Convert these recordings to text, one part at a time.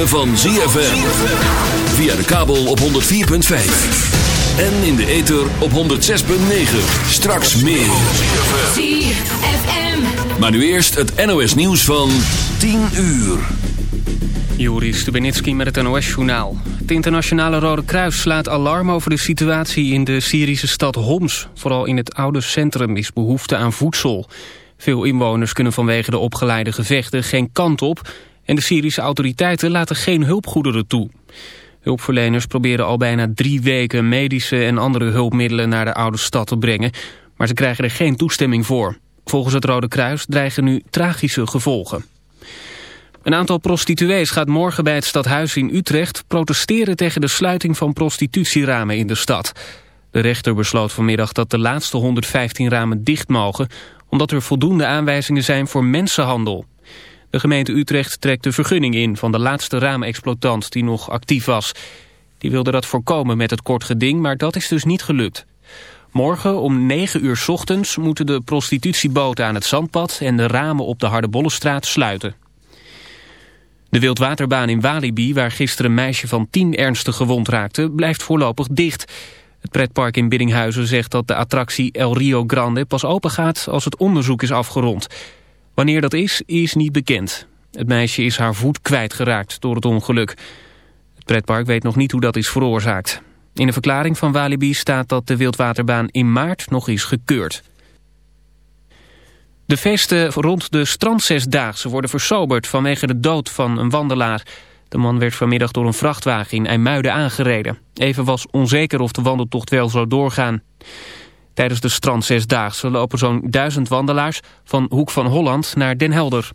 ritme van ZFM. Via de kabel op 104.5. En in de ether op 106.9. Straks meer. ZFM. Maar nu eerst het NOS nieuws van 10 uur. Juri Stubenitski met het NOS-journaal. Het internationale Rode Kruis slaat alarm over de situatie in de Syrische stad Homs. Vooral in het oude centrum is behoefte aan voedsel. Veel inwoners kunnen vanwege de opgeleide gevechten geen kant op... en de Syrische autoriteiten laten geen hulpgoederen toe. Hulpverleners proberen al bijna drie weken medische en andere hulpmiddelen naar de oude stad te brengen... maar ze krijgen er geen toestemming voor. Volgens het Rode Kruis dreigen nu tragische gevolgen. Een aantal prostituees gaat morgen bij het stadhuis in Utrecht protesteren tegen de sluiting van prostitutieramen in de stad. De rechter besloot vanmiddag dat de laatste 115 ramen dicht mogen, omdat er voldoende aanwijzingen zijn voor mensenhandel. De gemeente Utrecht trekt de vergunning in van de laatste raamexploitant die nog actief was. Die wilde dat voorkomen met het kort geding, maar dat is dus niet gelukt. Morgen om 9 uur ochtends moeten de prostitutieboten aan het zandpad en de ramen op de Hardebollenstraat sluiten. De wildwaterbaan in Walibi, waar gisteren een meisje van 10 ernstig gewond raakte, blijft voorlopig dicht. Het pretpark in Biddinghuizen zegt dat de attractie El Rio Grande pas open gaat als het onderzoek is afgerond. Wanneer dat is, is niet bekend. Het meisje is haar voet kwijtgeraakt door het ongeluk. Het pretpark weet nog niet hoe dat is veroorzaakt. In een verklaring van Walibi staat dat de wildwaterbaan in maart nog is gekeurd. De feesten rond de strandzesdaagse worden versoberd vanwege de dood van een wandelaar. De man werd vanmiddag door een vrachtwagen in IJmuiden aangereden. Even was onzeker of de wandeltocht wel zou doorgaan. Tijdens de strandzesdaagse lopen zo'n duizend wandelaars van Hoek van Holland naar Den Helder.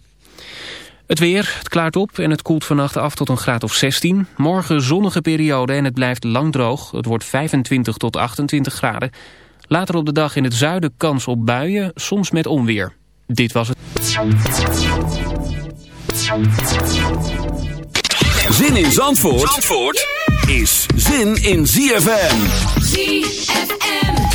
Het weer, het klaart op en het koelt vannacht af tot een graad of 16. Morgen zonnige periode en het blijft lang droog. Het wordt 25 tot 28 graden. Later op de dag in het zuiden kans op buien, soms met onweer. Dit was het. Zin in Zandvoort, Zandvoort is zin in ZFM. ZFM.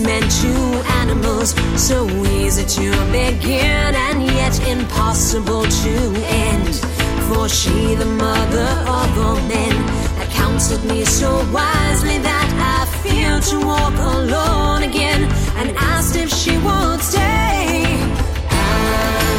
Meant to animals, so easy to begin and yet impossible to end. For she, the mother of all men, counseled me so wisely that I feared to walk alone again and asked if she would stay. I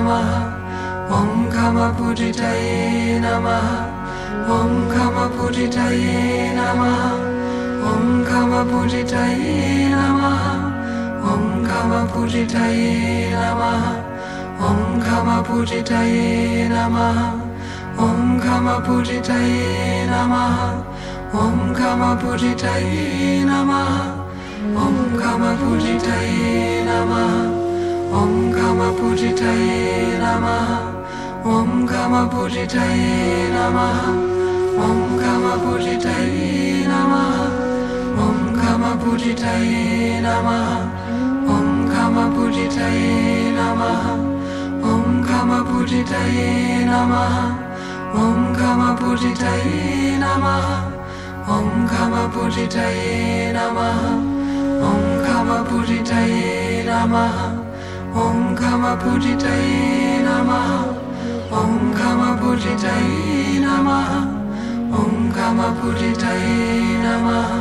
नमः ॐ खमपुरितये नमः ॐ खमपुरितये नमः ॐ खमपुरितये नमः ॐ खमपुरितये नमः ॐ खमपुरितये नमः ॐ खमपुरितये नमः ॐ खमपुरितये नमः ॐ खमपुरितये नमः ॐ गमपूजितये नमः ॐ गमपूजितये नमः ॐ गमपूजितये नमः ॐ गमपूजितये नमः ॐ गमपूजितये नमः ॐ गमपूजितये नमः ॐ गमपूजितये नमः ॐ गमपूजितये नमः ॐ गमपूजितये नमः ॐ घमपुजितै नमः ॐ घमपुजितै नमः ॐ घमपुजितै नमः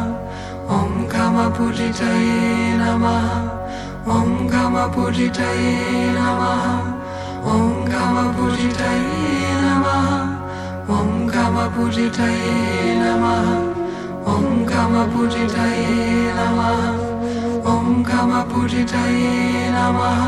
ॐ घमपुजितै नमः ॐ घमपुजितै नमः ॐ घमपुजितै नमः ॐ घमपुजितै नमः ॐ घमपुजितै नमः ॐ घमपुजितै नमः